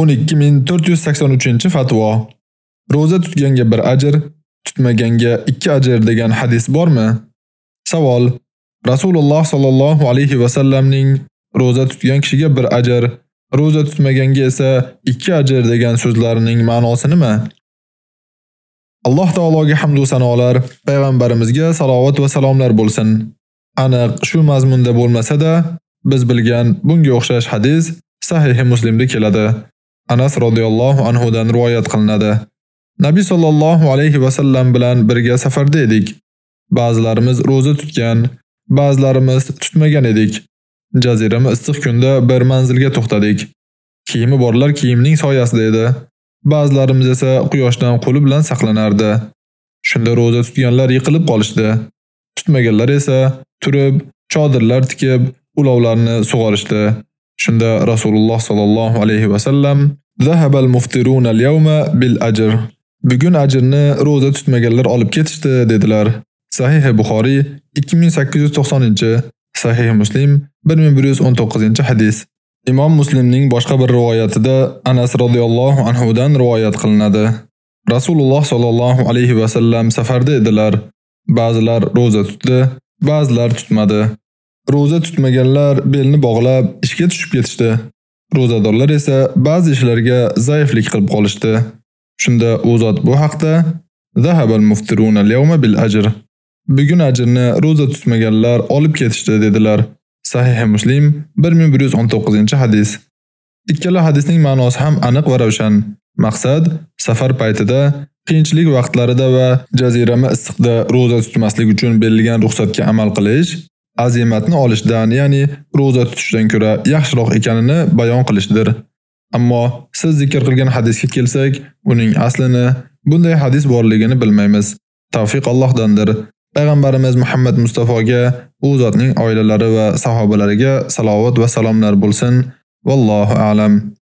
12483-fatvo. Roza tutganga bir ajr, tutmaganga ikki ajr degan hadis bormi? Savol: Rasululloh sallallohu alayhi va sallamning roza tutgan kishiga bir ajr, roza tutmaganga esa ikki ajr degan so'zlarining ma'nosi nima? Alloh taologa hamd va sanolar, payg'ambarimizga salovat va salomlar bo'lsin. Aniq shu mazmunda bo'lmasa-da, biz bilgan bunga o'xshash hadis Sahih Muslimda keladi. Anas radhiyallohu anhu dan rivoyat qilinadi. Nabiy sallallohu alayhi va sallam bilan birga safarda edik. Ba'zilarimiz roza tutgan, ba'zilarimiz tutmagan edik. Jazirama issiq kunda bir manzilga to'xtadik. Kiyimi borlar kiyimning soyasida edi. Ba'zilarimiz esa quyoshdan qo'li bilan saqlanardi. Shunda roza tutganlar yiqilib qolishdi. Tutmaganlar esa turib, chodirlar tikib, ulovlarni sug'orishdi. Shunda Rasululloh sallallohu alayhi va sallam "Zahabal muftirun al-yawma bil ajr." Bugun ajrni roza tutmaganlar olib ketishdi dedilar. Sahih Buxoriy 2890-chi, Sahih Muslim 1119-chi hadis. Imom Muslimning boshqa bir rivoyatida Anas radhiyallohu anhu dan rivoyat qilinadi. Rasululloh sallallohu alayhi va sallam safarda edilar. Ba'zilar roza tutdi, ba'zilar tutmadi. Roza tutmaganlar belni bog'lab ishga tushib ketishdi. Rozadorlar esa ba'zi ishlarga zaiflik qilib qolishdi. Shunda u zot bu haqda Zahabal muftiruna al-yawma bil ajr. Bugun ajrni roza tutmaganlar olib ketishdi dedilar. Sahih Muslim 1119-hadis. Ikkala hadisning ma'nosi ham aniq va ravshan. Maqsad safar paytida, qiyinchilik vaqtlarida va jazirama issiqda roza tutmaslik uchun berilgan ruxsatga amal qilish azimatni olishdan, ya'ni roza tutishdan ko'ra yaxshiroq ekanini bayon qilishdir. Ammo siz zikr qilgan hadisga kelsak, uning aslini, bunday hadis borligini bilmaymiz. Tavfiq Allohdandir. Payg'ambarimiz Muhammad Mustafoga, u zotning oilalari va sahobalariga salovat va salomlar bo'lsin. Vallohu a'lam.